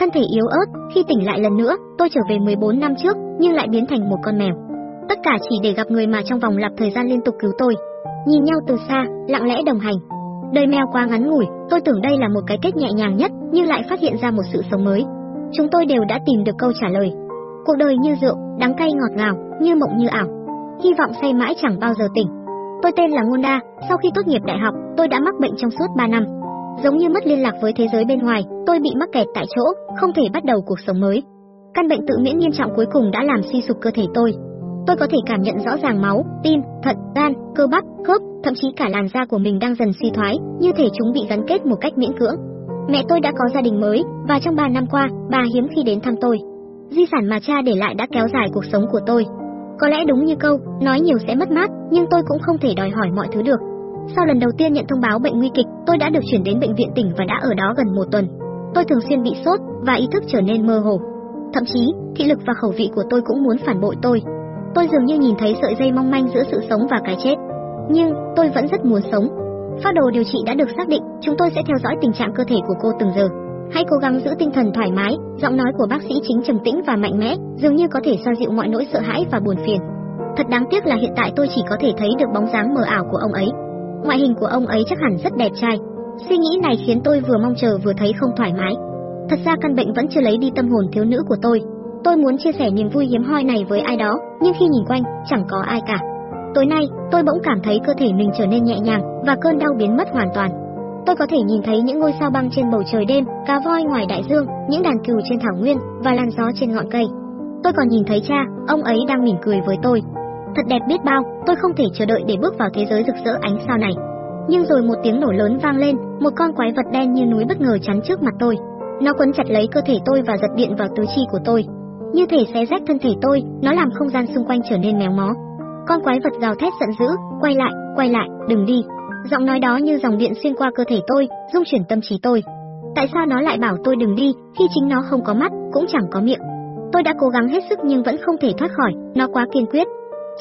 thân thể yếu ớt, khi tỉnh lại lần nữa, tôi trở về 14 năm trước, nhưng lại biến thành một con mèo. Tất cả chỉ để gặp người mà trong vòng lặp thời gian liên tục cứu tôi. Nhìn nhau từ xa, lặng lẽ đồng hành. Đời mèo quá ngắn ngủi, tôi tưởng đây là một cái kết nhẹ nhàng nhất, nhưng lại phát hiện ra một sự sống mới. Chúng tôi đều đã tìm được câu trả lời. Cuộc đời như rượu, đắng cay ngọt ngào, như mộng như ảo. Hy vọng say mãi chẳng bao giờ tỉnh. Tôi tên là Ngôn Đa, sau khi tốt nghiệp đại học, tôi đã mắc bệnh trong suốt 3 năm. Giống như mất liên lạc với thế giới bên ngoài, tôi bị mắc kẹt tại chỗ, không thể bắt đầu cuộc sống mới. Căn bệnh tự miễn nghiêm trọng cuối cùng đã làm suy sụp cơ thể tôi. Tôi có thể cảm nhận rõ ràng máu, tim, thận, gan, cơ bắp, khớp, thậm chí cả làn da của mình đang dần suy thoái, như thể chúng bị gắn kết một cách miễn cưỡng. Mẹ tôi đã có gia đình mới, và trong 3 năm qua, bà hiếm khi đến thăm tôi. Di sản mà cha để lại đã kéo dài cuộc sống của tôi. Có lẽ đúng như câu, nói nhiều sẽ mất mát, nhưng tôi cũng không thể đòi hỏi mọi thứ được. Sau lần đầu tiên nhận thông báo bệnh nguy kịch, tôi đã được chuyển đến bệnh viện tỉnh và đã ở đó gần một tuần. Tôi thường xuyên bị sốt và ý thức trở nên mơ hồ. Thậm chí, thị lực và khẩu vị của tôi cũng muốn phản bội tôi. Tôi dường như nhìn thấy sợi dây mong manh giữa sự sống và cái chết. Nhưng, tôi vẫn rất muốn sống. Phác đồ điều trị đã được xác định, chúng tôi sẽ theo dõi tình trạng cơ thể của cô từng giờ. Hãy cố gắng giữ tinh thần thoải mái, giọng nói của bác sĩ chính trầm tĩnh và mạnh mẽ, dường như có thể xoa dịu mọi nỗi sợ hãi và buồn phiền. Thật đáng tiếc là hiện tại tôi chỉ có thể thấy được bóng dáng mờ ảo của ông ấy. Ngoại hình của ông ấy chắc hẳn rất đẹp trai. Suy nghĩ này khiến tôi vừa mong chờ vừa thấy không thoải mái. Thật ra căn bệnh vẫn chưa lấy đi tâm hồn thiếu nữ của tôi. Tôi muốn chia sẻ niềm vui hiếm hoi này với ai đó, nhưng khi nhìn quanh, chẳng có ai cả. Tối nay, tôi bỗng cảm thấy cơ thể mình trở nên nhẹ nhàng và cơn đau biến mất hoàn toàn. Tôi có thể nhìn thấy những ngôi sao băng trên bầu trời đêm, cá voi ngoài đại dương, những đàn cừu trên thảo nguyên và làn gió trên ngọn cây. Tôi còn nhìn thấy cha, ông ấy đang mỉm cười với tôi. Thật đẹp biết bao, tôi không thể chờ đợi để bước vào thế giới rực rỡ ánh sao này. Nhưng rồi một tiếng nổ lớn vang lên, một con quái vật đen như núi bất ngờ chắn trước mặt tôi. Nó quấn chặt lấy cơ thể tôi và giật điện vào tứ chi của tôi. Như thể xé rách thân thể tôi, nó làm không gian xung quanh trở nên méo mó. Con quái vật gào thét giận dữ, quay lại, quay lại, đừng đi. Giọng nói đó như dòng điện xuyên qua cơ thể tôi, rung chuyển tâm trí tôi. Tại sao nó lại bảo tôi đừng đi, khi chính nó không có mắt, cũng chẳng có miệng. Tôi đã cố gắng hết sức nhưng vẫn không thể thoát khỏi, nó quá kiên quyết.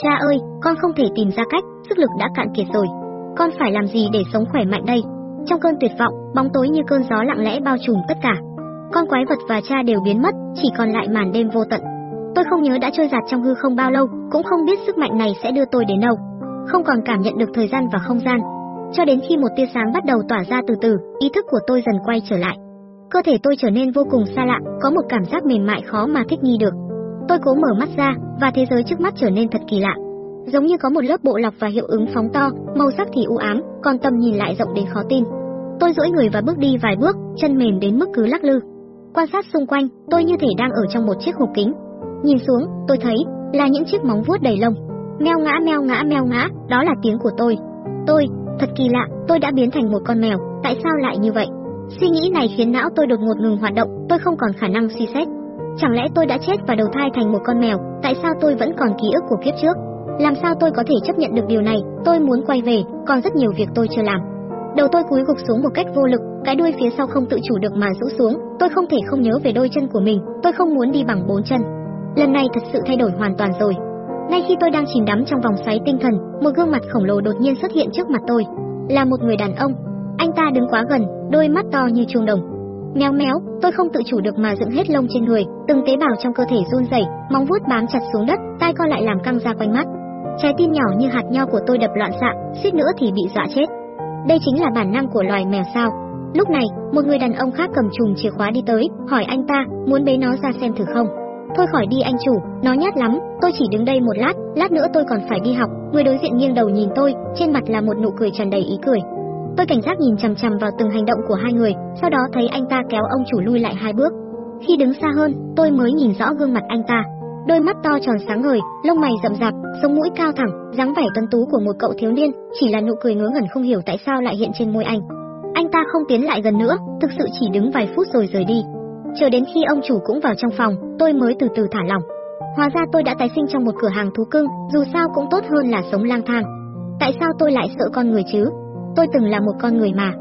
Cha ơi, con không thể tìm ra cách, sức lực đã cạn kiệt rồi. Con phải làm gì để sống khỏe mạnh đây? Trong cơn tuyệt vọng, bóng tối như cơn gió lặng lẽ bao trùm tất cả. Con quái vật và cha đều biến mất, chỉ còn lại màn đêm vô tận. Tôi không nhớ đã trôi giạt trong hư không bao lâu, cũng không biết sức mạnh này sẽ đưa tôi đến đâu. Không còn cảm nhận được thời gian và không gian. Cho đến khi một tia sáng bắt đầu tỏa ra từ từ, ý thức của tôi dần quay trở lại. Cơ thể tôi trở nên vô cùng xa lạ, có một cảm giác mềm mại khó mà thích nghi được. Tôi cố mở mắt ra, và thế giới trước mắt trở nên thật kỳ lạ. Giống như có một lớp bộ lọc và hiệu ứng phóng to, màu sắc thì u ám, còn tầm nhìn lại rộng đến khó tin. Tôi duỗi người và bước đi vài bước, chân mềm đến mức cứ lắc lư. Quan sát xung quanh, tôi như thể đang ở trong một chiếc hộp kính. Nhìn xuống, tôi thấy là những chiếc móng vuốt đầy lông. Meo ngã meo ngã meo ngã, đó là tiếng của tôi. Tôi, thật kỳ lạ, tôi đã biến thành một con mèo, tại sao lại như vậy? Suy nghĩ này khiến não tôi đột ngột ngừng hoạt động, tôi không còn khả năng suy xét. Chẳng lẽ tôi đã chết và đầu thai thành một con mèo, tại sao tôi vẫn còn ký ức của kiếp trước? Làm sao tôi có thể chấp nhận được điều này, tôi muốn quay về, còn rất nhiều việc tôi chưa làm. Đầu tôi cúi gục xuống một cách vô lực, cái đuôi phía sau không tự chủ được mà rũ xuống, tôi không thể không nhớ về đôi chân của mình, tôi không muốn đi bằng bốn chân. Lần này thật sự thay đổi hoàn toàn rồi. Ngay khi tôi đang chìm đắm trong vòng xoáy tinh thần, một gương mặt khổng lồ đột nhiên xuất hiện trước mặt tôi, là một người đàn ông. Anh ta đứng quá gần, đôi mắt to như chuông đồng. Méo méo, tôi không tự chủ được mà dựng hết lông trên người, từng tế bào trong cơ thể run rẩy, móng vuốt bám chặt xuống đất, tai co lại làm căng ra quanh mắt. Trái tim nhỏ như hạt nho của tôi đập loạn xạ, suýt nữa thì bị dọa chết. Đây chính là bản năng của loài mèo sao? Lúc này, một người đàn ông khác cầm chùm chìa khóa đi tới, hỏi anh ta, muốn bế nó ra xem thử không? Thôi khỏi đi anh chủ, nó nhát lắm, tôi chỉ đứng đây một lát, lát nữa tôi còn phải đi học. Người đối diện nghiêng đầu nhìn tôi, trên mặt là một nụ cười tràn đầy ý cười. Tôi cảnh giác nhìn chằm chằm vào từng hành động của hai người, sau đó thấy anh ta kéo ông chủ lui lại hai bước. Khi đứng xa hơn, tôi mới nhìn rõ gương mặt anh ta. Đôi mắt to tròn sáng ngời, lông mày rậm rạp, sống mũi cao thẳng, dáng vẻ tuấn tú của một cậu thiếu niên, chỉ là nụ cười ngớ ngẩn không hiểu tại sao lại hiện trên môi anh. Anh ta không tiến lại gần nữa, thực sự chỉ đứng vài phút rồi rời đi. Chờ đến khi ông chủ cũng vào trong phòng, tôi mới từ từ thả lỏng. Hóa ra tôi đã tái sinh trong một cửa hàng thú cưng, dù sao cũng tốt hơn là sống lang thang. Tại sao tôi lại sợ con người chứ? Tôi từng là một con người mà.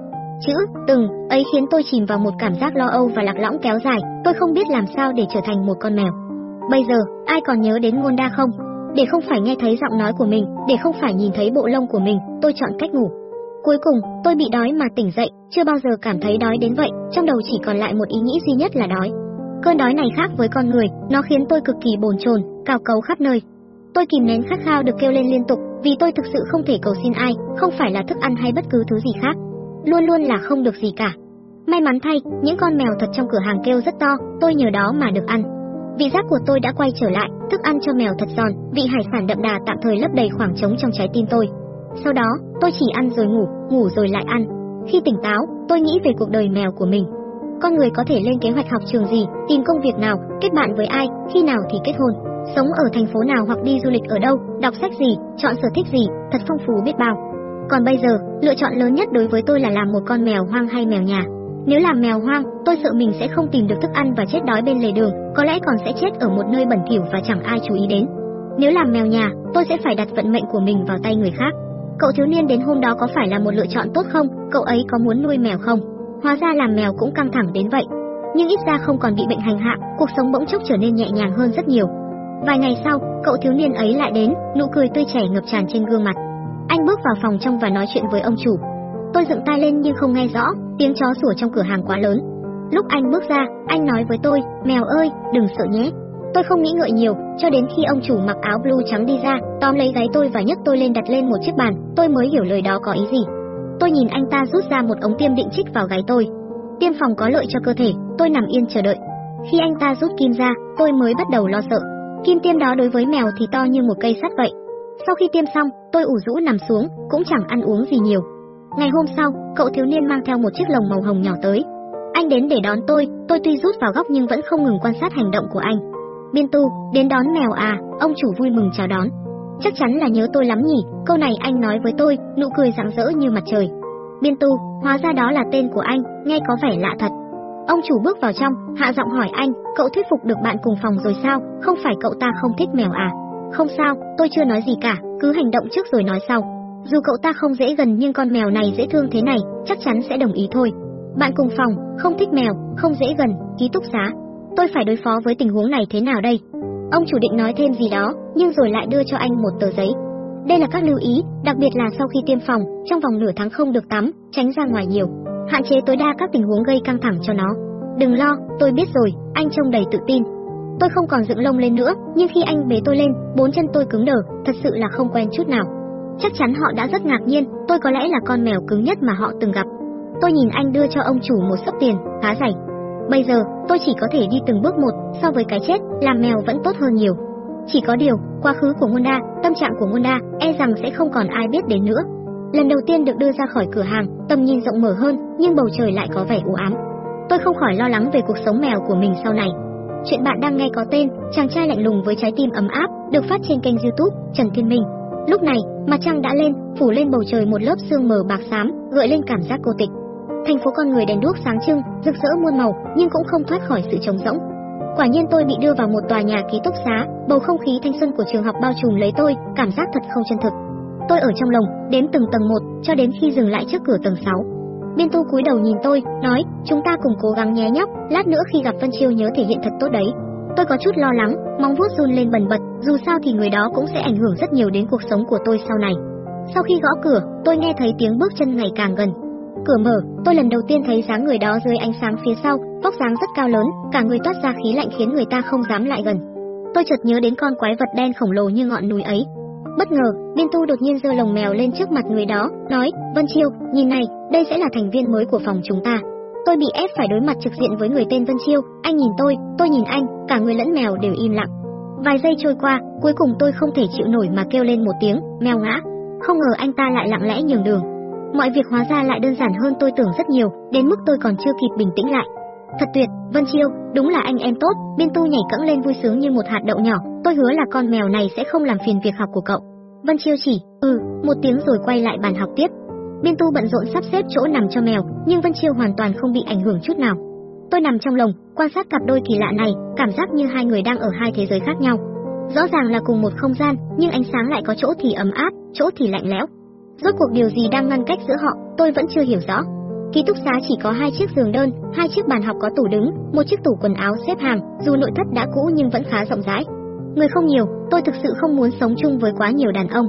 Chữ từng ấy khiến tôi chìm vào một cảm giác lo âu và lạc lõng kéo dài, tôi không biết làm sao để trở thành một con mèo. Bây giờ, ai còn nhớ đến ngôn đa không? Để không phải nghe thấy giọng nói của mình, để không phải nhìn thấy bộ lông của mình, tôi chọn cách ngủ. Cuối cùng, tôi bị đói mà tỉnh dậy, chưa bao giờ cảm thấy đói đến vậy, trong đầu chỉ còn lại một ý nghĩ duy nhất là đói. Cơn đói này khác với con người, nó khiến tôi cực kỳ bồn chồn, cào cấu khắp nơi. Tôi kìm nén khát khao được kêu lên liên tục, vì tôi thực sự không thể cầu xin ai, không phải là thức ăn hay bất cứ thứ gì khác. Luôn luôn là không được gì cả. May mắn thay, những con mèo thật trong cửa hàng kêu rất to, tôi nhờ đó mà được ăn. Vị giác của tôi đã quay trở lại, thức ăn cho mèo thật giòn, vị hải sản đậm đà tạm thời lấp đầy khoảng trống trong trái tim tôi. Sau đó, tôi chỉ ăn rồi ngủ, ngủ rồi lại ăn. Khi tỉnh táo, tôi nghĩ về cuộc đời mèo của mình. Con người có thể lên kế hoạch học trường gì, tìm công việc nào, kết bạn với ai, khi nào thì kết hôn, sống ở thành phố nào hoặc đi du lịch ở đâu, đọc sách gì, chọn sở thích gì, thật phong phú biết bao. Còn bây giờ, lựa chọn lớn nhất đối với tôi là làm một con mèo hoang hay mèo nhà. Nếu làm mèo hoang, tôi sợ mình sẽ không tìm được thức ăn và chết đói bên lề đường, có lẽ còn sẽ chết ở một nơi bẩn thỉu và chẳng ai chú ý đến. Nếu làm mèo nhà, tôi sẽ phải đặt vận mệnh của mình vào tay người khác. Cậu thiếu niên đến hôm đó có phải là một lựa chọn tốt không? Cậu ấy có muốn nuôi mèo không? Hóa ra làm mèo cũng căng thẳng đến vậy. Nhưng ít ra không còn bị bệnh hành hạ, cuộc sống bỗng chốc trở nên nhẹ nhàng hơn rất nhiều. Vài ngày sau, cậu thiếu niên ấy lại đến, nụ cười tươi trẻ ngập tràn trên gương mặt. Anh bước vào phòng trong và nói chuyện với ông chủ. Tôi dựng tai lên nhưng không nghe rõ, tiếng chó sủa trong cửa hàng quá lớn. Lúc anh bước ra, anh nói với tôi, mèo ơi, đừng sợ nhé. Tôi không nghĩ ngợi nhiều, cho đến khi ông chủ mặc áo blue trắng đi ra, tóm lấy gáy tôi và nhấc tôi lên đặt lên một chiếc bàn, tôi mới hiểu lời đó có ý gì. Tôi nhìn anh ta rút ra một ống tiêm định chích vào gáy tôi. Tiêm phòng có lợi cho cơ thể, tôi nằm yên chờ đợi. Khi anh ta rút kim ra, tôi mới bắt đầu lo sợ. Kim tiêm đó đối với mèo thì to như một cây sắt vậy. Sau khi tiêm xong, tôi ủ rũ nằm xuống, cũng chẳng ăn uống gì nhiều. Ngày hôm sau, cậu thiếu niên mang theo một chiếc lồng màu hồng nhỏ tới. Anh đến để đón tôi, tôi tuy rút vào góc nhưng vẫn không ngừng quan sát hành động của anh. Biên tu, đến đón mèo à, ông chủ vui mừng chào đón. Chắc chắn là nhớ tôi lắm nhỉ, câu này anh nói với tôi, nụ cười rạng rỡ như mặt trời. Biên tu, hóa ra đó là tên của anh, nghe có vẻ lạ thật. Ông chủ bước vào trong, hạ giọng hỏi anh, cậu thuyết phục được bạn cùng phòng rồi sao, không phải cậu ta không thích mèo à? Không sao, tôi chưa nói gì cả, cứ hành động trước rồi nói sau. Dù cậu ta không dễ gần nhưng con mèo này dễ thương thế này, chắc chắn sẽ đồng ý thôi. Bạn cùng phòng, không thích mèo, không dễ gần, ký túc xá. Tôi phải đối phó với tình huống này thế nào đây? Ông chủ định nói thêm gì đó, nhưng rồi lại đưa cho anh một tờ giấy. Đây là các lưu ý, đặc biệt là sau khi tiêm phòng, trong vòng nửa tháng không được tắm, tránh ra ngoài nhiều, hạn chế tối đa các tình huống gây căng thẳng cho nó. Đừng lo, tôi biết rồi, anh trông đầy tự tin. Tôi không còn dựng lông lên nữa, nhưng khi anh bế tôi lên, bốn chân tôi cứng đờ, thật sự là không quen chút nào. Chắc chắn họ đã rất ngạc nhiên, tôi có lẽ là con mèo cứng nhất mà họ từng gặp. Tôi nhìn anh đưa cho ông chủ một sấp tiền, khá dày. Bây giờ, tôi chỉ có thể đi từng bước một, so với cái chết, làm mèo vẫn tốt hơn nhiều. Chỉ có điều, quá khứ của Ngunda, tâm trạng của Ngunda, e rằng sẽ không còn ai biết đến nữa. Lần đầu tiên được đưa ra khỏi cửa hàng, tầm nhìn rộng mở hơn, nhưng bầu trời lại có vẻ u ám. Tôi không khỏi lo lắng về cuộc sống mèo của mình sau này. Chuyện bạn đang nghe có tên Chàng trai lạnh lùng với trái tim ấm áp, được phát trên kênh YouTube Trần Thiên Minh. Lúc này, mặt trăng đã lên, phủ lên bầu trời một lớp sương mờ bạc xám, gợi lên cảm giác cô tịch. Thành phố con người đèn đuốc sáng trưng, rực rỡ muôn màu, nhưng cũng không thoát khỏi sự trống rỗng. Quả nhiên tôi bị đưa vào một tòa nhà ký túc xá, bầu không khí thanh xuân của trường học bao trùm lấy tôi, cảm giác thật không chân thực. Tôi ở trong lồng, đếm từng tầng một, cho đến khi dừng lại trước cửa tầng 6. Biên Tu cúi đầu nhìn tôi, nói, chúng ta cùng cố gắng nhé nhóc, lát nữa khi gặp Vân Chiêu nhớ thể hiện thật tốt đấy. Tôi có chút lo lắng, mong vuốt run lên bần bật, dù sao thì người đó cũng sẽ ảnh hưởng rất nhiều đến cuộc sống của tôi sau này. Sau khi gõ cửa, tôi nghe thấy tiếng bước chân ngày càng gần. Cửa mở, tôi lần đầu tiên thấy dáng người đó dưới ánh sáng phía sau, vóc dáng rất cao lớn, cả người toát ra khí lạnh khiến người ta không dám lại gần. Tôi chợt nhớ đến con quái vật đen khổng lồ như ngọn núi ấy. Bất ngờ, Biên Tu đột nhiên giơ lồng mèo lên trước mặt người đó, nói: "Vân Chiêu, nhìn này, đây sẽ là thành viên mới của phòng chúng ta." Tôi bị ép phải đối mặt trực diện với người tên Vân Chiêu, anh nhìn tôi, tôi nhìn anh, cả người lẫn mèo đều im lặng. Vài giây trôi qua, cuối cùng tôi không thể chịu nổi mà kêu lên một tiếng, mèo ngã. Không ngờ anh ta lại lặng lẽ nhường đường. Mọi việc hóa ra lại đơn giản hơn tôi tưởng rất nhiều, đến mức tôi còn chưa kịp bình tĩnh lại. Thật tuyệt, Vân Chiêu, đúng là anh em tốt, Biên Tu nhảy cẫng lên vui sướng như một hạt đậu nhỏ, tôi hứa là con mèo này sẽ không làm phiền việc học của cậu. Vân Chiêu chỉ, ừ, một tiếng rồi quay lại bàn học tiếp. Biên Tu bận rộn sắp xếp chỗ nằm cho mèo, nhưng Vân Chiêu hoàn toàn không bị ảnh hưởng chút nào. Tôi nằm trong lồng, quan sát cặp đôi kỳ lạ này, cảm giác như hai người đang ở hai thế giới khác nhau. Rõ ràng là cùng một không gian, nhưng ánh sáng lại có chỗ thì ấm áp, chỗ thì lạnh lẽo. Rốt cuộc điều gì đang ngăn cách giữa họ, tôi vẫn chưa hiểu rõ. Ký túc xá chỉ có hai chiếc giường đơn, hai chiếc bàn học có tủ đứng, một chiếc tủ quần áo xếp hàng, dù nội thất đã cũ nhưng vẫn khá rộng rãi. Người không nhiều, tôi thực sự không muốn sống chung với quá nhiều đàn ông.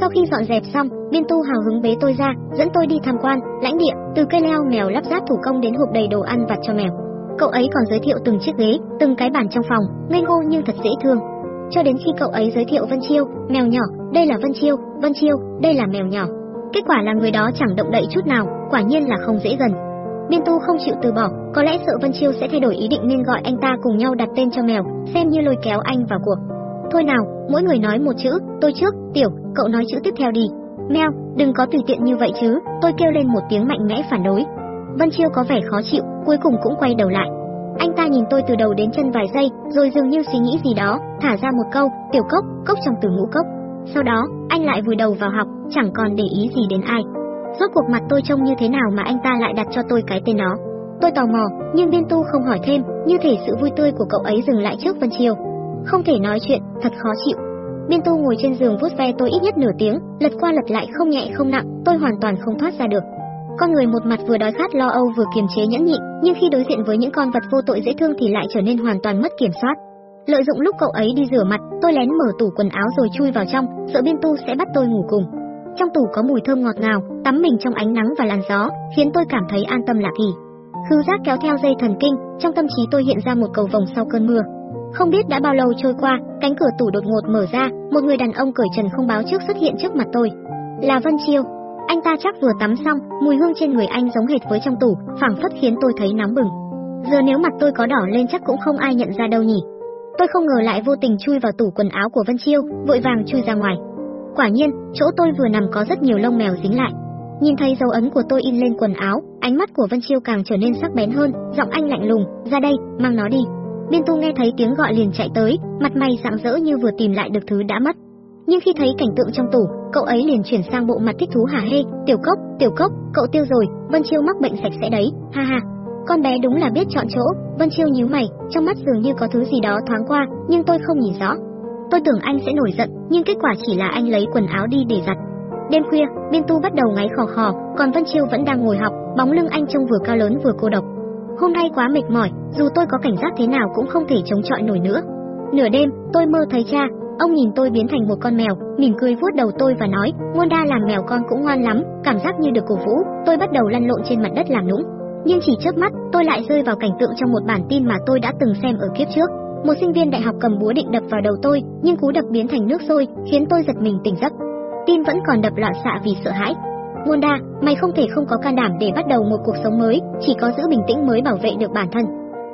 Sau khi dọn dẹp xong, Biên Tu hào hứng bế tôi ra, dẫn tôi đi tham quan, lãnh địa, từ cây leo mèo lắp ráp thủ công đến hộp đầy đồ ăn vặt cho mèo. cậu ấy còn giới thiệu từng chiếc ghế, từng cái bàn trong phòng, ngây ngô nhưng thật dễ thương. Cho đến khi cậu ấy giới thiệu Vân Chiêu, mèo nhỏ, đây là Vân Chiêu, Vân Chiêu, đây là mèo nhỏ. Kết quả là người đó chẳng động đậy chút nào, quả nhiên là không dễ gần. Biên Tu không chịu từ bỏ, có lẽ sợ Vân Chiêu sẽ thay đổi ý định nên gọi anh ta cùng nhau đặt tên cho mèo, xem như lôi kéo anh vào cuộc. Thôi nào, mỗi người nói một chữ, tôi trước, Tiểu, cậu nói chữ tiếp theo đi. Mèo, đừng có tùy tiện như vậy chứ, tôi kêu lên một tiếng mạnh mẽ phản đối. Vân Chiêu có vẻ khó chịu, cuối cùng cũng quay đầu lại. Anh ta nhìn tôi từ đầu đến chân vài giây, rồi dường như suy nghĩ gì đó, thả ra một câu, "Tiểu Cốc", cốc trong từ ngũ cốc. Sau đó, anh lại vùi đầu vào học, chẳng còn để ý gì đến ai. Rốt cuộc mặt tôi trông như thế nào mà anh ta lại đặt cho tôi cái tên đó? Tôi tò mò, nhưng Biên Tu không hỏi thêm, như thể sự vui tươi của cậu ấy dừng lại trước Vân Chiêu. Không thể nói chuyện, thật khó chịu. Biên Tu ngồi trên giường vuốt ve tôi ít nhất nửa tiếng, lật qua lật lại không nhẹ không nặng, tôi hoàn toàn không thoát ra được. Con người một mặt vừa đói khát lo âu vừa kiềm chế nhẫn nhịn, nhưng khi đối diện với những con vật vô tội dễ thương thì lại trở nên hoàn toàn mất kiểm soát. Lợi dụng lúc cậu ấy đi rửa mặt, tôi lén mở tủ quần áo rồi chui vào trong, sợ Biên Tu sẽ bắt tôi ngủ cùng. Trong tủ có mùi thơm ngọt ngào, tắm mình trong ánh nắng và làn gió, khiến tôi cảm thấy an tâm lạc kỳ. Khứu giác kéo theo dây thần kinh, trong tâm trí tôi hiện ra một cầu vồng sau cơn mưa. Không biết đã bao lâu trôi qua, cánh cửa tủ đột ngột mở ra, một người đàn ông cởi trần không báo trước xuất hiện trước mặt tôi. Là Vân Chiêu. Anh ta chắc vừa tắm xong, mùi hương trên người anh giống hệt với trong tủ, phảng phất khiến tôi thấy nóng bừng. Giờ nếu mặt tôi có đỏ lên chắc cũng không ai nhận ra đâu nhỉ. Tôi không ngờ lại vô tình chui vào tủ quần áo của Vân Chiêu, vội vàng chui ra ngoài. Quả nhiên, chỗ tôi vừa nằm có rất nhiều lông mèo dính lại. Nhìn thấy dấu ấn của tôi in lên quần áo, ánh mắt của Vân Chiêu càng trở nên sắc bén hơn, giọng anh lạnh lùng, "Ra đây, mang nó đi." Biên Tu nghe thấy tiếng gọi liền chạy tới, mặt mày rạng rỡ như vừa tìm lại được thứ đã mất. Nhưng khi thấy cảnh tượng trong tủ, cậu ấy liền chuyển sang bộ mặt thích thú hả hê, "Tiểu Cốc, Tiểu Cốc, cậu tiêu rồi, Vân Chiêu mắc bệnh sạch sẽ đấy." Ha ha. Con bé đúng là biết chọn chỗ, Vân Chiêu nhíu mày, trong mắt dường như có thứ gì đó thoáng qua, nhưng tôi không nhìn rõ. Tôi tưởng anh sẽ nổi giận, nhưng kết quả chỉ là anh lấy quần áo đi để giặt. Đêm khuya, Biên Tu bắt đầu ngáy khò khò, còn Vân Chiêu vẫn đang ngồi học, bóng lưng anh trông vừa cao lớn vừa cô độc. Hôm nay quá mệt mỏi, dù tôi có cảnh giác thế nào cũng không thể chống chọi nổi nữa. Nửa đêm, tôi mơ thấy cha, ông nhìn tôi biến thành một con mèo, mỉm cười vuốt đầu tôi và nói, "Ngôn đa làm mèo con cũng ngoan lắm." Cảm giác như được cổ vũ, tôi bắt đầu lăn lộn trên mặt đất làm nũng. Nhưng chỉ chớp mắt, tôi lại rơi vào cảnh tượng trong một bản tin mà tôi đã từng xem ở kiếp trước. Một sinh viên đại học cầm búa định đập vào đầu tôi, nhưng cú đập biến thành nước sôi, khiến tôi giật mình tỉnh giấc. Tim vẫn còn đập loạn xạ vì sợ hãi. Monda, mày không thể không có can đảm để bắt đầu một cuộc sống mới, chỉ có giữ bình tĩnh mới bảo vệ được bản thân.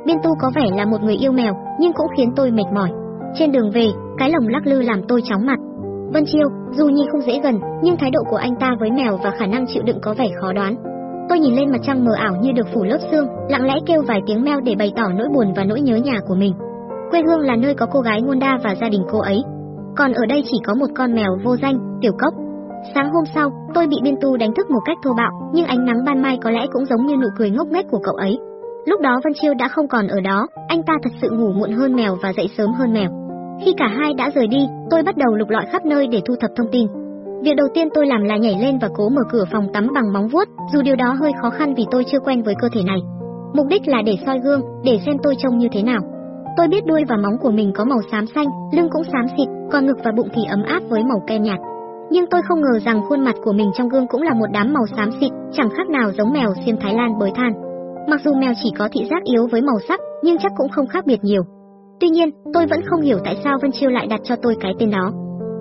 Biên Tu có vẻ là một người yêu mèo, nhưng cũng khiến tôi mệt mỏi. Trên đường về, cái lồng lắc lư làm tôi chóng mặt. Vân Chiêu, dù Nhi không dễ gần, nhưng thái độ của anh ta với mèo và khả năng chịu đựng có vẻ khó đoán. Tôi nhìn lên mặt trăng mờ ảo như được phủ lớp xương lặng lẽ kêu vài tiếng meo để bày tỏ nỗi buồn và nỗi nhớ nhà của mình. Quê hương là nơi có cô gái Wanda Đa và gia đình cô ấy. Còn ở đây chỉ có một con mèo vô danh, Tiểu Cốc. Sáng hôm sau, tôi bị Biên Tu đánh thức một cách thô bạo, nhưng ánh nắng ban mai có lẽ cũng giống như nụ cười ngốc nghếch của cậu ấy. Lúc đó Vân Chiêu đã không còn ở đó, anh ta thật sự ngủ muộn hơn mèo và dậy sớm hơn mèo. Khi cả hai đã rời đi, tôi bắt đầu lục lọi khắp nơi để thu thập thông tin. Việc đầu tiên tôi làm là nhảy lên và cố mở cửa phòng tắm bằng móng vuốt, dù điều đó hơi khó khăn vì tôi chưa quen với cơ thể này. Mục đích là để soi gương, để xem tôi trông như thế nào. Tôi biết đuôi và móng của mình có màu xám xanh, lưng cũng xám xịt, còn ngực và bụng thì ấm áp với màu kem nhạt. Nhưng tôi không ngờ rằng khuôn mặt của mình trong gương cũng là một đám màu xám xịt, chẳng khác nào giống mèo xiêm Thái Lan bới than. Mặc dù mèo chỉ có thị giác yếu với màu sắc, nhưng chắc cũng không khác biệt nhiều. Tuy nhiên, tôi vẫn không hiểu tại sao Vân Chiêu lại đặt cho tôi cái tên đó.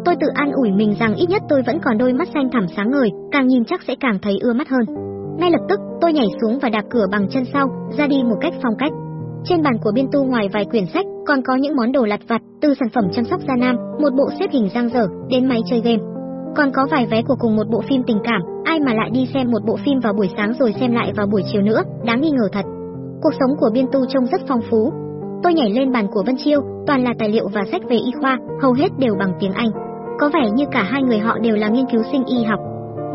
Tôi tự an ủi mình rằng ít nhất tôi vẫn còn đôi mắt xanh thẳm sáng ngời, càng nhìn chắc sẽ càng thấy ưa mắt hơn. Ngay lập tức, tôi nhảy xuống và đạp cửa bằng chân sau, ra đi một cách phong cách. Trên bàn của biên tu ngoài vài quyển sách, còn có những món đồ lặt vặt, từ sản phẩm chăm sóc da nam, một bộ xếp hình giang dở, đến máy chơi game. Còn có vài vé của cùng một bộ phim tình cảm, ai mà lại đi xem một bộ phim vào buổi sáng rồi xem lại vào buổi chiều nữa, đáng nghi ngờ thật. Cuộc sống của biên tu trông rất phong phú. Tôi nhảy lên bàn của Vân Chiêu, toàn là tài liệu và sách về y khoa, hầu hết đều bằng tiếng Anh. Có vẻ như cả hai người họ đều là nghiên cứu sinh y học.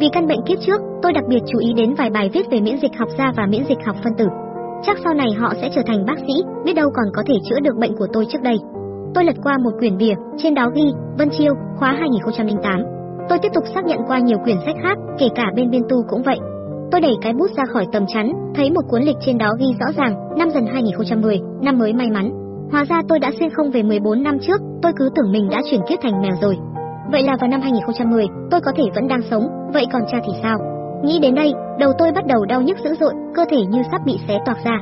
Vì căn bệnh kiếp trước, tôi đặc biệt chú ý đến vài bài viết về miễn dịch học da và miễn dịch học phân tử. Chắc sau này họ sẽ trở thành bác sĩ, biết đâu còn có thể chữa được bệnh của tôi trước đây. Tôi lật qua một quyển bìa, trên đó ghi Vân Chiêu, khóa 2008. Tôi tiếp tục xác nhận qua nhiều quyển sách khác, kể cả bên biên tu cũng vậy. Tôi đẩy cái bút ra khỏi tầm chắn, thấy một cuốn lịch trên đó ghi rõ ràng, năm dần 2010, năm mới may mắn. Hóa ra tôi đã xuyên không về 14 năm trước, tôi cứ tưởng mình đã chuyển kiếp thành mèo rồi. Vậy là vào năm 2010, tôi có thể vẫn đang sống, vậy còn cha thì sao? Nghĩ đến đây, đầu tôi bắt đầu đau nhức dữ dội, cơ thể như sắp bị xé toạc ra.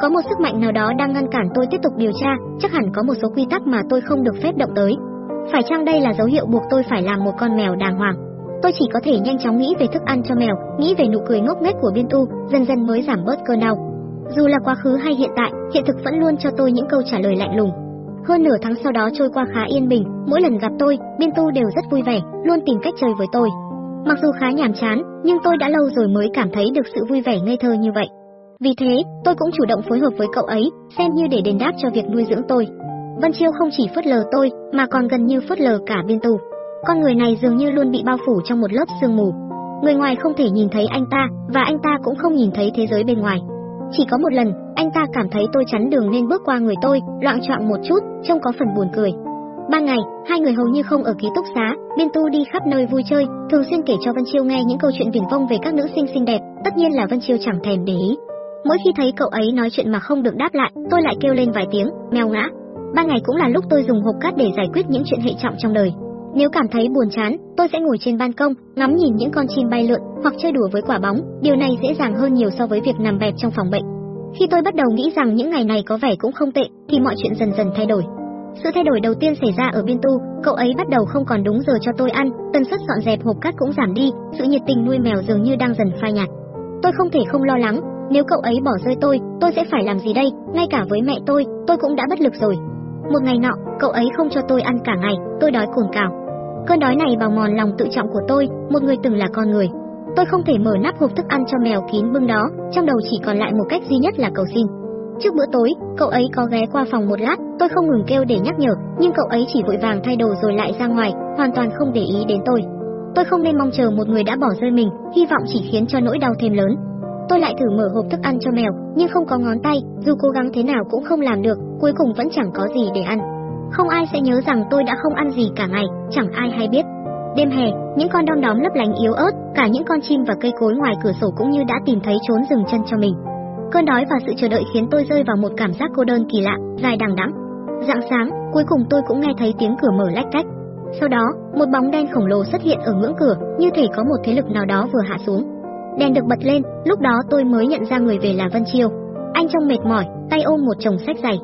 có một sức mạnh nào đó đang ngăn cản tôi tiếp tục điều tra, chắc hẳn có một số quy tắc mà tôi không được phép động tới. Phải chăng đây là dấu hiệu buộc tôi phải làm một con mèo đàng hoàng? Tôi chỉ có thể nhanh chóng nghĩ về thức ăn cho mèo, nghĩ về nụ cười ngốc nghếch của Biên Tu, dần dần mới giảm bớt cơn đau. Dù là quá khứ hay hiện tại, hiện thực vẫn luôn cho tôi những câu trả lời lạnh lùng. Hơn nửa tháng sau đó trôi qua khá yên bình, mỗi lần gặp tôi, Biên Tu đều rất vui vẻ, luôn tìm cách chơi với tôi. Mặc dù khá nhàm chán, nhưng tôi đã lâu rồi mới cảm thấy được sự vui vẻ ngây thơ như vậy. Vì thế, tôi cũng chủ động phối hợp với cậu ấy, xem như để đền đáp cho việc nuôi dưỡng tôi. Vân Chiêu không chỉ phớt lờ tôi, mà còn gần như phớt lờ cả Biên Tu. Con người này dường như luôn bị bao phủ trong một lớp sương mù. Người ngoài không thể nhìn thấy anh ta, và anh ta cũng không nhìn thấy thế giới bên ngoài. Chỉ có một lần, anh ta cảm thấy tôi chắn đường nên bước qua người tôi, loạn trọng một chút, trông có phần buồn cười. Ban ngày, hai người hầu như không ở ký túc xá, Biên Tu đi khắp nơi vui chơi, thường xuyên kể cho Vân Chiêu nghe những câu chuyện viển vông về các nữ sinh xinh đẹp, tất nhiên là Vân Chiêu chẳng thèm để ý. Mỗi khi thấy cậu ấy nói chuyện mà không được đáp lại, tôi lại kêu lên vài tiếng, mèo ngã. Ban ngày cũng là lúc tôi dùng hộp cát để giải quyết những chuyện hệ trọng trong đời. Nếu cảm thấy buồn chán, tôi sẽ ngồi trên ban công, ngắm nhìn những con chim bay lượn hoặc chơi đùa với quả bóng, điều này dễ dàng hơn nhiều so với việc nằm bẹp trong phòng bệnh. Khi tôi bắt đầu nghĩ rằng những ngày này có vẻ cũng không tệ, thì mọi chuyện dần dần thay đổi. Sự thay đổi đầu tiên xảy ra ở Biên Tu, cậu ấy bắt đầu không còn đúng giờ cho tôi ăn, tần suất dọn dẹp hộp cát cũng giảm đi, sự nhiệt tình nuôi mèo dường như đang dần phai nhạt. Tôi không thể không lo lắng, nếu cậu ấy bỏ rơi tôi, tôi sẽ phải làm gì đây? Ngay cả với mẹ tôi, tôi cũng đã bất lực rồi. Một ngày nọ, cậu ấy không cho tôi ăn cả ngày, tôi đói cồn cào. Cơn đói này bào mòn lòng tự trọng của tôi, một người từng là con người. Tôi không thể mở nắp hộp thức ăn cho mèo kín bưng đó, trong đầu chỉ còn lại một cách duy nhất là cầu xin. Trước bữa tối, cậu ấy có ghé qua phòng một lát, tôi không ngừng kêu để nhắc nhở, nhưng cậu ấy chỉ vội vàng thay đồ rồi lại ra ngoài, hoàn toàn không để ý đến tôi. Tôi không nên mong chờ một người đã bỏ rơi mình, hy vọng chỉ khiến cho nỗi đau thêm lớn. Tôi lại thử mở hộp thức ăn cho mèo, nhưng không có ngón tay, dù cố gắng thế nào cũng không làm được, cuối cùng vẫn chẳng có gì để ăn. Không ai sẽ nhớ rằng tôi đã không ăn gì cả ngày, chẳng ai hay biết. Đêm hè, những con đom đóm lấp lánh yếu ớt, cả những con chim và cây cối ngoài cửa sổ cũng như đã tìm thấy trốn dừng chân cho mình. Cơn đói và sự chờ đợi khiến tôi rơi vào một cảm giác cô đơn kỳ lạ, dài đằng đẵng. Rạng sáng, cuối cùng tôi cũng nghe thấy tiếng cửa mở lách cách. Sau đó, một bóng đen khổng lồ xuất hiện ở ngưỡng cửa, như thể có một thế lực nào đó vừa hạ xuống. Đèn được bật lên, lúc đó tôi mới nhận ra người về là Vân Chiêu. Anh trông mệt mỏi, tay ôm một chồng sách dày.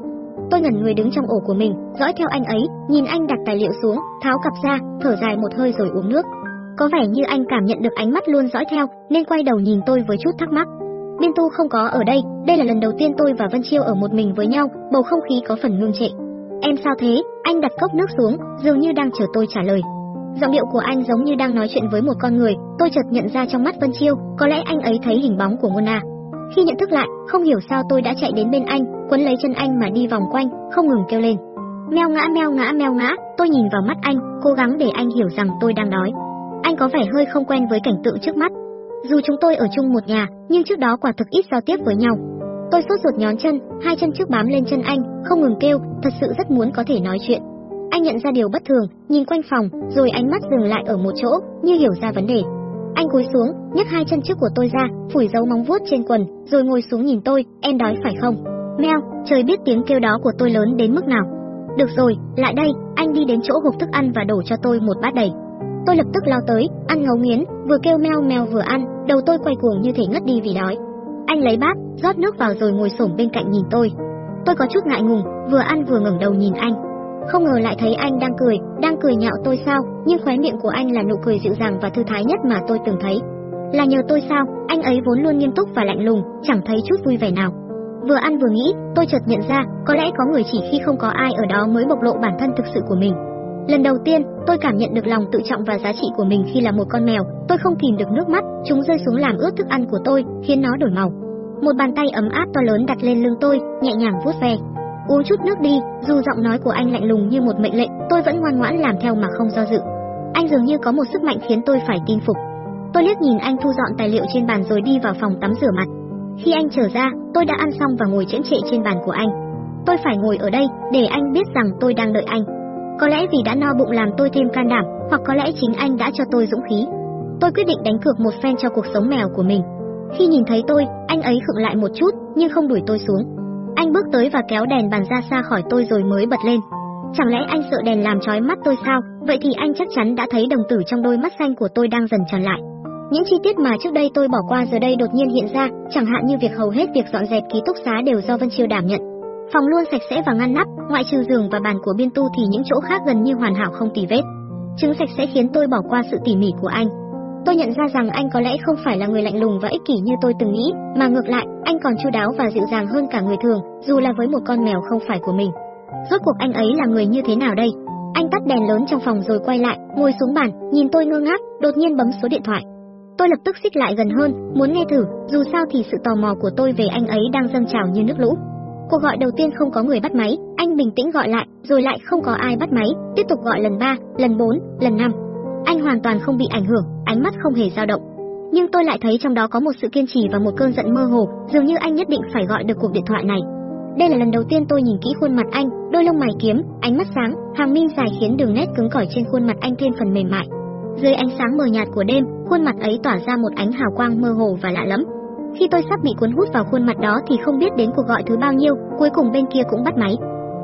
Tôi ngẩn người đứng trong ổ của mình, dõi theo anh ấy, nhìn anh đặt tài liệu xuống, tháo cặp ra, thở dài một hơi rồi uống nước. Có vẻ như anh cảm nhận được ánh mắt luôn dõi theo, nên quay đầu nhìn tôi với chút thắc mắc. Biên Tu không có ở đây, đây là lần đầu tiên tôi và Vân Chiêu ở một mình với nhau, bầu không khí có phần ngưng trệ. Em sao thế? Anh đặt cốc nước xuống, dường như đang chờ tôi trả lời. Giọng điệu của anh giống như đang nói chuyện với một con người, tôi chợt nhận ra trong mắt Vân Chiêu, có lẽ anh ấy thấy hình bóng của Mona. Khi nhận thức lại, không hiểu sao tôi đã chạy đến bên anh, quấn lấy chân anh mà đi vòng quanh, không ngừng kêu lên. Meo ngã meo ngã meo ngã, tôi nhìn vào mắt anh, cố gắng để anh hiểu rằng tôi đang đói. Anh có vẻ hơi không quen với cảnh tượng trước mắt. Dù chúng tôi ở chung một nhà, nhưng trước đó quả thực ít giao tiếp với nhau. Tôi sốt ruột nhón chân, hai chân trước bám lên chân anh, không ngừng kêu, thật sự rất muốn có thể nói chuyện. Anh nhận ra điều bất thường, nhìn quanh phòng, rồi ánh mắt dừng lại ở một chỗ, như hiểu ra vấn đề. Anh cúi xuống, nhấc hai chân trước của tôi ra, phủi dấu móng vuốt trên quần, rồi ngồi xuống nhìn tôi, em đói phải không? Meo, trời biết tiếng kêu đó của tôi lớn đến mức nào. Được rồi, lại đây, anh đi đến chỗ hộp thức ăn và đổ cho tôi một bát đầy. Tôi lập tức lao tới, ăn ngấu nghiến, vừa kêu meo meo vừa ăn, đầu tôi quay cuồng như thể ngất đi vì đói. Anh lấy bát, rót nước vào rồi ngồi xổm bên cạnh nhìn tôi. Tôi có chút ngại ngùng, vừa ăn vừa ngẩng đầu nhìn anh. Không ngờ lại thấy anh đang cười, đang cười nhạo tôi sao, nhưng khóe miệng của anh là nụ cười dịu dàng và thư thái nhất mà tôi từng thấy. Là nhờ tôi sao, anh ấy vốn luôn nghiêm túc và lạnh lùng, chẳng thấy chút vui vẻ nào. Vừa ăn vừa nghĩ, tôi chợt nhận ra, có lẽ có người chỉ khi không có ai ở đó mới bộc lộ bản thân thực sự của mình. Lần đầu tiên, tôi cảm nhận được lòng tự trọng và giá trị của mình khi là một con mèo, tôi không kìm được nước mắt, chúng rơi xuống làm ướt thức ăn của tôi, khiến nó đổi màu. Một bàn tay ấm áp to lớn đặt lên lưng tôi, nhẹ nhàng vuốt ve. Uống chút nước đi, dù giọng nói của anh lạnh lùng như một mệnh lệnh, tôi vẫn ngoan ngoãn làm theo mà không do dự. Anh dường như có một sức mạnh khiến tôi phải tin phục. Tôi liếc nhìn anh thu dọn tài liệu trên bàn rồi đi vào phòng tắm rửa mặt. Khi anh trở ra, tôi đã ăn xong và ngồi chễm chệ trên bàn của anh. Tôi phải ngồi ở đây để anh biết rằng tôi đang đợi anh. Có lẽ vì đã no bụng làm tôi thêm can đảm, hoặc có lẽ chính anh đã cho tôi dũng khí. Tôi quyết định đánh cược một phen cho cuộc sống mèo của mình. Khi nhìn thấy tôi, anh ấy khựng lại một chút, nhưng không đuổi tôi xuống. Anh bước tới và kéo đèn bàn ra xa khỏi tôi rồi mới bật lên. Chẳng lẽ anh sợ đèn làm chói mắt tôi sao? Vậy thì anh chắc chắn đã thấy đồng tử trong đôi mắt xanh của tôi đang dần tròn lại. Những chi tiết mà trước đây tôi bỏ qua giờ đây đột nhiên hiện ra, chẳng hạn như việc hầu hết việc dọn dẹp ký túc xá đều do Vân Chiêu đảm nhận. Phòng luôn sạch sẽ và ngăn nắp, ngoại trừ giường và bàn của biên tu thì những chỗ khác gần như hoàn hảo không tì vết. Chứng sạch sẽ khiến tôi bỏ qua sự tỉ mỉ của anh. Tôi nhận ra rằng anh có lẽ không phải là người lạnh lùng và ích kỷ như tôi từng nghĩ, mà ngược lại, anh còn chu đáo và dịu dàng hơn cả người thường, dù là với một con mèo không phải của mình. Rốt cuộc anh ấy là người như thế nào đây? Anh tắt đèn lớn trong phòng rồi quay lại, ngồi xuống bàn, nhìn tôi ngơ ngác, đột nhiên bấm số điện thoại. Tôi lập tức xích lại gần hơn, muốn nghe thử, dù sao thì sự tò mò của tôi về anh ấy đang dâng trào như nước lũ. Cuộc gọi đầu tiên không có người bắt máy, anh bình tĩnh gọi lại, rồi lại không có ai bắt máy, tiếp tục gọi lần 3, lần 4, lần 5. Anh hoàn toàn không bị ảnh hưởng, ánh mắt không hề dao động. Nhưng tôi lại thấy trong đó có một sự kiên trì và một cơn giận mơ hồ, dường như anh nhất định phải gọi được cuộc điện thoại này. Đây là lần đầu tiên tôi nhìn kỹ khuôn mặt anh, đôi lông mày kiếm, ánh mắt sáng, hàng mi dài khiến đường nét cứng cỏi trên khuôn mặt anh thêm phần mềm mại. Dưới ánh sáng mờ nhạt của đêm, khuôn mặt ấy tỏa ra một ánh hào quang mơ hồ và lạ lẫm. Khi tôi sắp bị cuốn hút vào khuôn mặt đó thì không biết đến cuộc gọi thứ bao nhiêu, cuối cùng bên kia cũng bắt máy.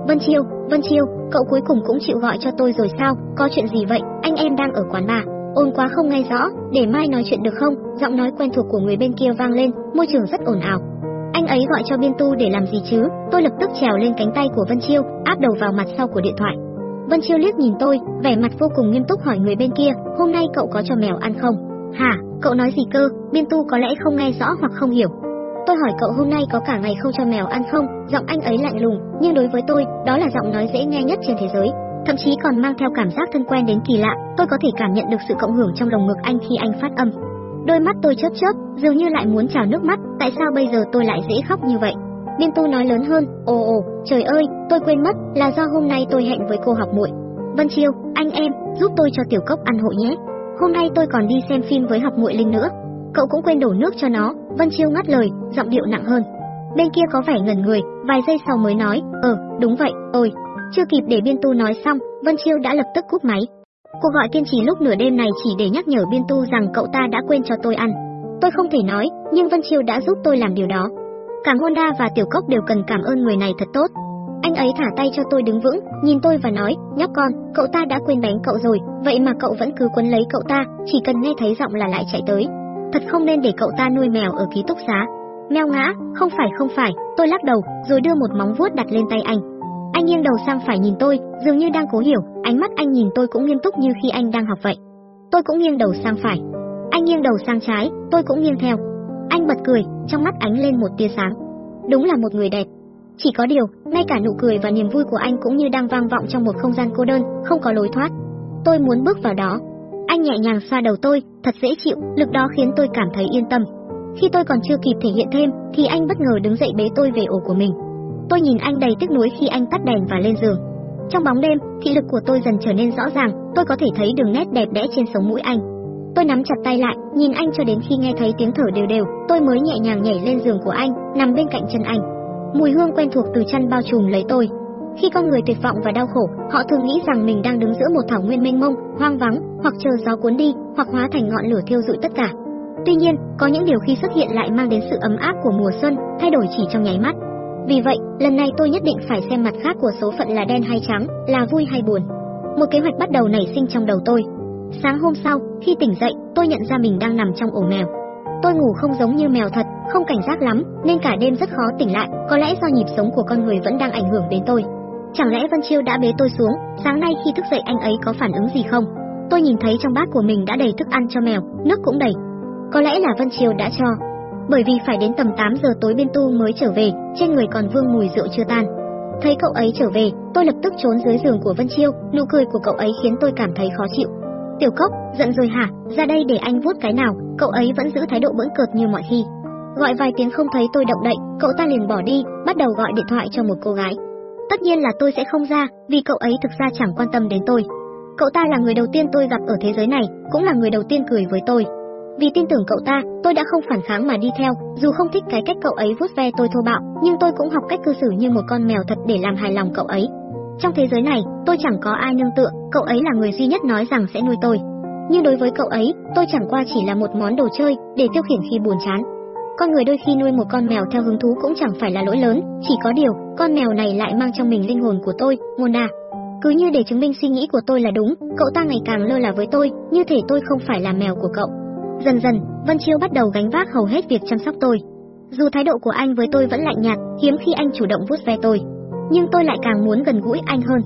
Vân Chiêu, Vân Chiêu, cậu cuối cùng cũng chịu gọi cho tôi rồi sao? Có chuyện gì vậy? Anh em đang ở quán bar. Ôn quá không nghe rõ, để mai nói chuyện được không? Giọng nói quen thuộc của người bên kia vang lên, môi trường rất ồn ào. Anh ấy gọi cho Biên Tu để làm gì chứ? Tôi lập tức trèo lên cánh tay của Vân Chiêu, áp đầu vào mặt sau của điện thoại. Vân Chiêu liếc nhìn tôi, vẻ mặt vô cùng nghiêm túc hỏi người bên kia, "Hôm nay cậu có cho mèo ăn không?" "Hả? Cậu nói gì cơ?" Biên Tu có lẽ không nghe rõ hoặc không hiểu. Tôi hỏi cậu hôm nay có cả ngày không cho mèo ăn không? Giọng anh ấy lạnh lùng, nhưng đối với tôi, đó là giọng nói dễ nghe nhất trên thế giới. Thậm chí còn mang theo cảm giác thân quen đến kỳ lạ, tôi có thể cảm nhận được sự cộng hưởng trong lồng ngực anh khi anh phát âm. Đôi mắt tôi chớp chớp, dường như lại muốn trào nước mắt, tại sao bây giờ tôi lại dễ khóc như vậy? Biên Tu nói lớn hơn, ồ ồ, trời ơi, tôi quên mất, là do hôm nay tôi hẹn với cô học muội. Vân Chiêu, anh em, giúp tôi cho tiểu cốc ăn hộ nhé. Hôm nay tôi còn đi xem phim với học muội Linh nữa. Cậu cũng quên đổ nước cho nó. Vân Chiêu ngắt lời, giọng điệu nặng hơn. Bên kia có vẻ ngẩn người, vài giây sau mới nói, ờ, đúng vậy, ôi. Chưa kịp để Biên Tu nói xong, Vân Chiêu đã lập tức cúp máy. Cuộc gọi kiên trì lúc nửa đêm này chỉ để nhắc nhở Biên Tu rằng cậu ta đã quên cho tôi ăn. Tôi không thể nói, nhưng Vân Chiêu đã giúp tôi làm điều đó. Cả Honda và Tiểu Cốc đều cần cảm ơn người này thật tốt. Anh ấy thả tay cho tôi đứng vững, nhìn tôi và nói, nhóc con, cậu ta đã quên bánh cậu rồi, vậy mà cậu vẫn cứ quấn lấy cậu ta, chỉ cần nghe thấy giọng là lại chạy tới. Thật không nên để cậu ta nuôi mèo ở ký túc xá. Mèo ngã, không phải không phải, tôi lắc đầu, rồi đưa một móng vuốt đặt lên tay anh. Anh nghiêng đầu sang phải nhìn tôi, dường như đang cố hiểu, ánh mắt anh nhìn tôi cũng nghiêm túc như khi anh đang học vậy. Tôi cũng nghiêng đầu sang phải. Anh nghiêng đầu sang trái, tôi cũng nghiêng theo. Anh bật cười, trong mắt ánh lên một tia sáng. Đúng là một người đẹp. Chỉ có điều, ngay cả nụ cười và niềm vui của anh cũng như đang vang vọng trong một không gian cô đơn, không có lối thoát. Tôi muốn bước vào đó. Anh nhẹ nhàng xoa đầu tôi, thật dễ chịu, lực đó khiến tôi cảm thấy yên tâm. Khi tôi còn chưa kịp thể hiện thêm, thì anh bất ngờ đứng dậy bế tôi về ổ của mình. Tôi nhìn anh đầy tiếc nuối khi anh tắt đèn và lên giường. Trong bóng đêm, thị lực của tôi dần trở nên rõ ràng, tôi có thể thấy đường nét đẹp đẽ trên sống mũi anh. Tôi nắm chặt tay lại, nhìn anh cho đến khi nghe thấy tiếng thở đều đều, tôi mới nhẹ nhàng nhảy lên giường của anh, nằm bên cạnh chân anh. Mùi hương quen thuộc từ chân bao trùm lấy tôi. Khi con người tuyệt vọng và đau khổ, họ thường nghĩ rằng mình đang đứng giữa một thảo nguyên mênh mông, hoang vắng, hoặc chờ gió cuốn đi, hoặc hóa thành ngọn lửa thiêu rụi tất cả. Tuy nhiên, có những điều khi xuất hiện lại mang đến sự ấm áp của mùa xuân, thay đổi chỉ trong nháy mắt. Vì vậy, lần này tôi nhất định phải xem mặt khác của số phận là đen hay trắng, là vui hay buồn. Một kế hoạch bắt đầu nảy sinh trong đầu tôi. Sáng hôm sau, khi tỉnh dậy, tôi nhận ra mình đang nằm trong ổ mèo. Tôi ngủ không giống như mèo thật, không cảnh giác lắm, nên cả đêm rất khó tỉnh lại, có lẽ do nhịp sống của con người vẫn đang ảnh hưởng đến tôi. Chẳng lẽ Vân Chiêu đã bế tôi xuống, sáng nay khi thức dậy anh ấy có phản ứng gì không? Tôi nhìn thấy trong bát của mình đã đầy thức ăn cho mèo, nước cũng đầy. Có lẽ là Vân Chiêu đã cho. Bởi vì phải đến tầm 8 giờ tối bên tu mới trở về, trên người còn vương mùi rượu chưa tan. Thấy cậu ấy trở về, tôi lập tức trốn dưới giường của Vân Chiêu, nụ cười của cậu ấy khiến tôi cảm thấy khó chịu. Tiểu Cốc, giận rồi hả? Ra đây để anh vuốt cái nào? Cậu ấy vẫn giữ thái độ bỡn cợt như mọi khi. Gọi vài tiếng không thấy tôi động đậy, cậu ta liền bỏ đi, bắt đầu gọi điện thoại cho một cô gái. Tất nhiên là tôi sẽ không ra, vì cậu ấy thực ra chẳng quan tâm đến tôi. Cậu ta là người đầu tiên tôi gặp ở thế giới này, cũng là người đầu tiên cười với tôi. Vì tin tưởng cậu ta, tôi đã không phản kháng mà đi theo, dù không thích cái cách cậu ấy vuốt ve tôi thô bạo, nhưng tôi cũng học cách cư xử như một con mèo thật để làm hài lòng cậu ấy. Trong thế giới này, tôi chẳng có ai nương tựa, cậu ấy là người duy nhất nói rằng sẽ nuôi tôi. Nhưng đối với cậu ấy, tôi chẳng qua chỉ là một món đồ chơi để tiêu khiển khi buồn chán. Con người đôi khi nuôi một con mèo theo hứng thú cũng chẳng phải là lỗi lớn, chỉ có điều, con mèo này lại mang trong mình linh hồn của tôi, Mona. À. Cứ như để chứng minh suy nghĩ của tôi là đúng, cậu ta ngày càng lơ là với tôi, như thể tôi không phải là mèo của cậu. Dần dần, Vân Chiêu bắt đầu gánh vác hầu hết việc chăm sóc tôi. Dù thái độ của anh với tôi vẫn lạnh nhạt, hiếm khi anh chủ động vuốt ve tôi, nhưng tôi lại càng muốn gần gũi anh hơn.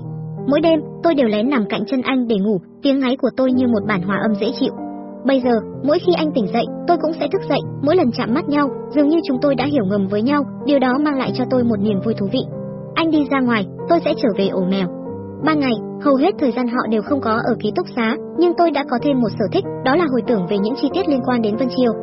Mỗi đêm, tôi đều lén nằm cạnh chân anh để ngủ, tiếng ngáy của tôi như một bản hòa âm dễ chịu. Bây giờ, mỗi khi anh tỉnh dậy, tôi cũng sẽ thức dậy, mỗi lần chạm mắt nhau, dường như chúng tôi đã hiểu ngầm với nhau, điều đó mang lại cho tôi một niềm vui thú vị. Anh đi ra ngoài, tôi sẽ trở về ổ mèo. Ban ngày, hầu hết thời gian họ đều không có ở ký túc xá, nhưng tôi đã có thêm một sở thích, đó là hồi tưởng về những chi tiết liên quan đến Vân Chiêu.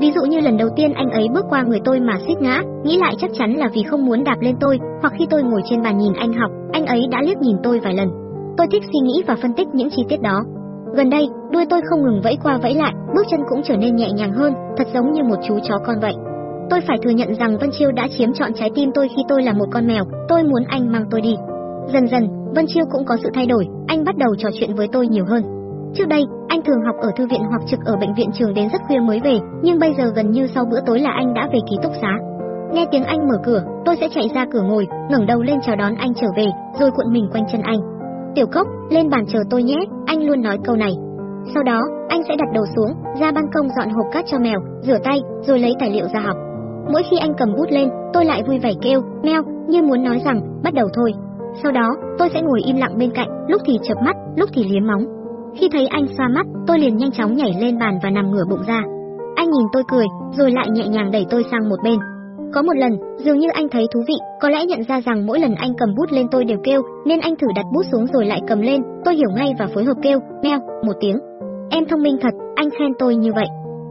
Ví dụ như lần đầu tiên anh ấy bước qua người tôi mà suýt ngã, nghĩ lại chắc chắn là vì không muốn đạp lên tôi, hoặc khi tôi ngồi trên bàn nhìn anh học, anh ấy đã liếc nhìn tôi vài lần. Tôi thích suy nghĩ và phân tích những chi tiết đó. Gần đây, đuôi tôi không ngừng vẫy qua vẫy lại, bước chân cũng trở nên nhẹ nhàng hơn, thật giống như một chú chó con vậy. Tôi phải thừa nhận rằng Vân Chiêu đã chiếm trọn trái tim tôi khi tôi là một con mèo, tôi muốn anh mang tôi đi. Dần dần, Vân Chiêu cũng có sự thay đổi, anh bắt đầu trò chuyện với tôi nhiều hơn. Trước đây, anh thường học ở thư viện hoặc trực ở bệnh viện trường đến rất khuya mới về, nhưng bây giờ gần như sau bữa tối là anh đã về ký túc xá. Nghe tiếng anh mở cửa, tôi sẽ chạy ra cửa ngồi, ngẩng đầu lên chào đón anh trở về, rồi cuộn mình quanh chân anh. Tiểu Cốc, lên bàn chờ tôi nhé, anh luôn nói câu này. Sau đó, anh sẽ đặt đầu xuống, ra ban công dọn hộp cát cho mèo, rửa tay, rồi lấy tài liệu ra học. Mỗi khi anh cầm bút lên, tôi lại vui vẻ kêu, meo, như muốn nói rằng, bắt đầu thôi. Sau đó, tôi sẽ ngồi im lặng bên cạnh, lúc thì chớp mắt, lúc thì liếm móng. Khi thấy anh xoa mắt, tôi liền nhanh chóng nhảy lên bàn và nằm ngửa bụng ra. Anh nhìn tôi cười, rồi lại nhẹ nhàng đẩy tôi sang một bên. Có một lần, dường như anh thấy thú vị, có lẽ nhận ra rằng mỗi lần anh cầm bút lên tôi đều kêu, nên anh thử đặt bút xuống rồi lại cầm lên, tôi hiểu ngay và phối hợp kêu, meo, một tiếng. Em thông minh thật, anh khen tôi như vậy.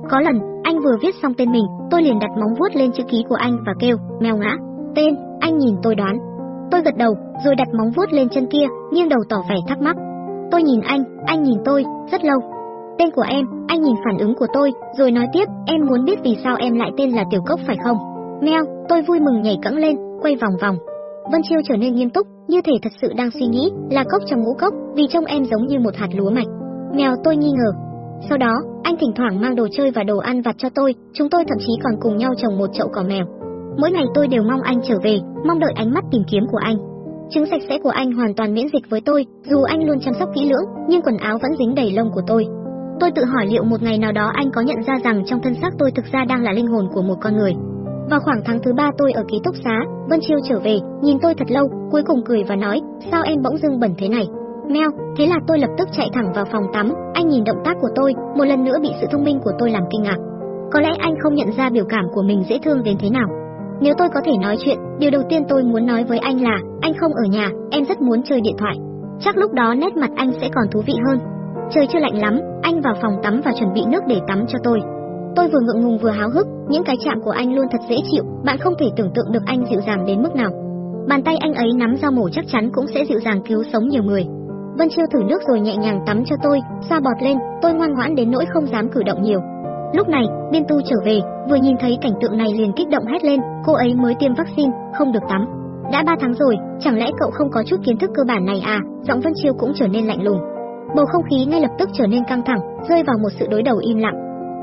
Có lần, anh vừa viết xong tên mình, tôi liền đặt móng vuốt lên chữ ký của anh và kêu, meo ngã. Tên, anh nhìn tôi đoán. Tôi gật đầu, rồi đặt móng vuốt lên chân kia, nghiêng đầu tỏ vẻ thắc mắc. Tôi nhìn anh, anh nhìn tôi, rất lâu. Tên của em, anh nhìn phản ứng của tôi, rồi nói tiếp, em muốn biết vì sao em lại tên là Tiểu Cốc phải không? Mèo, tôi vui mừng nhảy cẫng lên, quay vòng vòng. Vân Chiêu trở nên nghiêm túc, như thể thật sự đang suy nghĩ, là cốc trong ngũ cốc, vì trông em giống như một hạt lúa mạch. Mèo tôi nghi ngờ. Sau đó, anh thỉnh thoảng mang đồ chơi và đồ ăn vặt cho tôi, chúng tôi thậm chí còn cùng nhau trồng một chậu cỏ mèo. Mỗi ngày tôi đều mong anh trở về, mong đợi ánh mắt tìm kiếm của anh. Trứng sạch sẽ của anh hoàn toàn miễn dịch với tôi, dù anh luôn chăm sóc kỹ lưỡng, nhưng quần áo vẫn dính đầy lông của tôi. Tôi tự hỏi liệu một ngày nào đó anh có nhận ra rằng trong thân xác tôi thực ra đang là linh hồn của một con người. Vào khoảng tháng thứ ba tôi ở ký túc xá, Vân Chiêu trở về, nhìn tôi thật lâu, cuối cùng cười và nói, sao em bỗng dưng bẩn thế này? Meo, thế là tôi lập tức chạy thẳng vào phòng tắm, anh nhìn động tác của tôi, một lần nữa bị sự thông minh của tôi làm kinh ngạc. Có lẽ anh không nhận ra biểu cảm của mình dễ thương đến thế nào. Nếu tôi có thể nói chuyện, điều đầu tiên tôi muốn nói với anh là, anh không ở nhà, em rất muốn chơi điện thoại. Chắc lúc đó nét mặt anh sẽ còn thú vị hơn. Trời chưa lạnh lắm, anh vào phòng tắm và chuẩn bị nước để tắm cho tôi. Tôi vừa ngượng ngùng vừa háo hức, những cái chạm của anh luôn thật dễ chịu, bạn không thể tưởng tượng được anh dịu dàng đến mức nào. Bàn tay anh ấy nắm dao mổ chắc chắn cũng sẽ dịu dàng cứu sống nhiều người. Vân Chiêu thử nước rồi nhẹ nhàng tắm cho tôi, xoa bọt lên, tôi ngoan ngoãn đến nỗi không dám cử động nhiều. Lúc này, Biên Tu trở về, vừa nhìn thấy cảnh tượng này liền kích động hét lên, cô ấy mới tiêm vaccine, không được tắm. Đã 3 tháng rồi, chẳng lẽ cậu không có chút kiến thức cơ bản này à? Giọng Vân Chiêu cũng trở nên lạnh lùng. Bầu không khí ngay lập tức trở nên căng thẳng, rơi vào một sự đối đầu im lặng.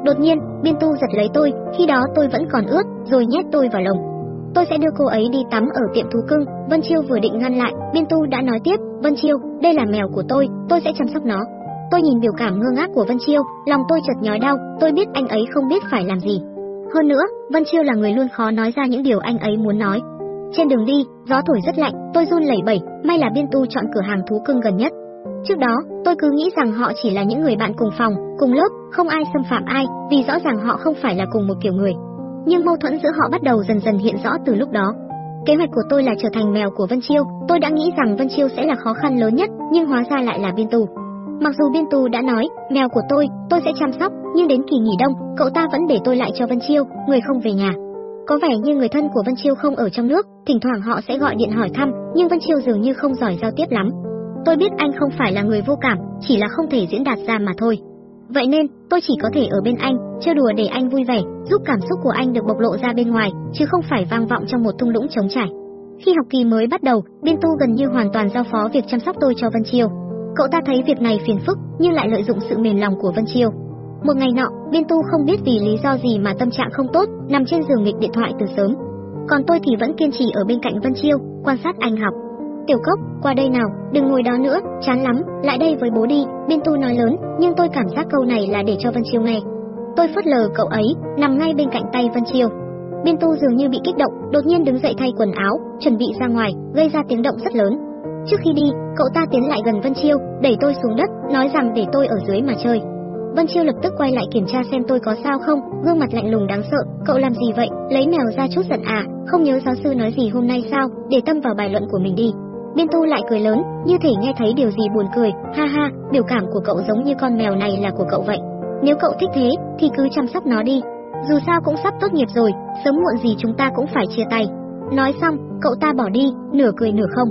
Đột nhiên, Biên Tu giật lấy tôi, khi đó tôi vẫn còn ướt, rồi nhét tôi vào lồng. Tôi sẽ đưa cô ấy đi tắm ở tiệm thú cưng. Vân Chiêu vừa định ngăn lại, Biên Tu đã nói tiếp, Vân Chiêu, đây là mèo của tôi, tôi sẽ chăm sóc nó. Tôi nhìn biểu cảm ngơ ngác của Vân Chiêu, lòng tôi chợt nhói đau, tôi biết anh ấy không biết phải làm gì. Hơn nữa, Vân Chiêu là người luôn khó nói ra những điều anh ấy muốn nói. Trên đường đi, gió thổi rất lạnh, tôi run lẩy bẩy, may là Biên Tu chọn cửa hàng thú cưng gần nhất. Trước đó, tôi cứ nghĩ rằng họ chỉ là những người bạn cùng phòng, cùng lớp, không ai xâm phạm ai, vì rõ ràng họ không phải là cùng một kiểu người. Nhưng mâu thuẫn giữa họ bắt đầu dần dần hiện rõ từ lúc đó. Kế hoạch của tôi là trở thành mèo của Vân Chiêu, tôi đã nghĩ rằng Vân Chiêu sẽ là khó khăn lớn nhất, nhưng hóa ra lại là Biên Tu. Mặc dù Biên tù đã nói, mèo của tôi, tôi sẽ chăm sóc, nhưng đến kỳ nghỉ đông, cậu ta vẫn để tôi lại cho Vân Chiêu, người không về nhà. Có vẻ như người thân của Vân Chiêu không ở trong nước, thỉnh thoảng họ sẽ gọi điện hỏi thăm, nhưng Vân Chiêu dường như không giỏi giao tiếp lắm. Tôi biết anh không phải là người vô cảm, chỉ là không thể diễn đạt ra mà thôi. Vậy nên, tôi chỉ có thể ở bên anh, chơi đùa để anh vui vẻ, giúp cảm xúc của anh được bộc lộ ra bên ngoài, chứ không phải vang vọng trong một thung lũng trống trải. Khi học kỳ mới bắt đầu, Biên Tu gần như hoàn toàn giao phó việc chăm sóc tôi cho Vân Chiêu. Cậu ta thấy việc này phiền phức, nhưng lại lợi dụng sự mềm lòng của Vân Chiêu. Một ngày nọ, Biên Tu không biết vì lý do gì mà tâm trạng không tốt, nằm trên giường nghịch điện thoại từ sớm. Còn tôi thì vẫn kiên trì ở bên cạnh Vân Chiêu, quan sát anh học. Tiểu Cốc, qua đây nào, đừng ngồi đó nữa, chán lắm, lại đây với bố đi, Biên Tu nói lớn, nhưng tôi cảm giác câu này là để cho Vân Chiêu nghe. tôi phớt lờ cậu ấy, nằm ngay bên cạnh tay Vân Chiêu. Biên Tu dường như bị kích động, đột nhiên đứng dậy thay quần áo, chuẩn bị ra ngoài, gây ra tiếng động rất lớn. Trước khi đi, cậu ta tiến lại gần Vân Chiêu, đẩy tôi xuống đất, nói rằng để tôi ở dưới mà chơi. Vân Chiêu lập tức quay lại kiểm tra xem tôi có sao không, gương mặt lạnh lùng đáng sợ, cậu làm gì vậy, lấy mèo ra chút giận à, không nhớ giáo sư nói gì hôm nay sao, để tâm vào bài luận của mình đi. Biên Tu lại cười lớn, như thể nghe thấy điều gì buồn cười, ha ha, biểu cảm của cậu giống như con mèo này là của cậu vậy. Nếu cậu thích thế, thì cứ chăm sóc nó đi. Dù sao cũng sắp tốt nghiệp rồi, sớm muộn gì chúng ta cũng phải chia tay. Nói xong, cậu ta bỏ đi, nửa cười nửa không.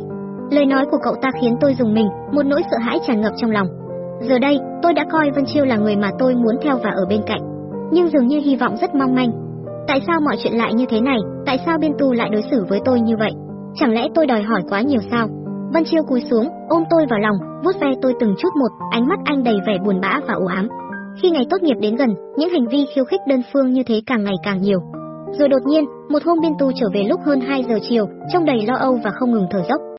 Lời nói của cậu ta khiến tôi dùng mình, một nỗi sợ hãi tràn ngập trong lòng. Giờ đây, tôi đã coi Vân Chiêu là người mà tôi muốn theo và ở bên cạnh. Nhưng dường như hy vọng rất mong manh. Tại sao mọi chuyện lại như thế này? Tại sao Biên Tu lại đối xử với tôi như vậy? Chẳng lẽ tôi đòi hỏi quá nhiều sao? Vân Chiêu cúi xuống, ôm tôi vào lòng, vuốt ve tôi từng chút một, ánh mắt anh đầy vẻ buồn bã và u ám. Khi ngày tốt nghiệp đến gần, những hành vi khiêu khích đơn phương như thế càng ngày càng nhiều. Rồi đột nhiên, một hôm Biên Tu trở về lúc hơn 2 giờ chiều, trong đầy lo âu và không ngừng thở dốc.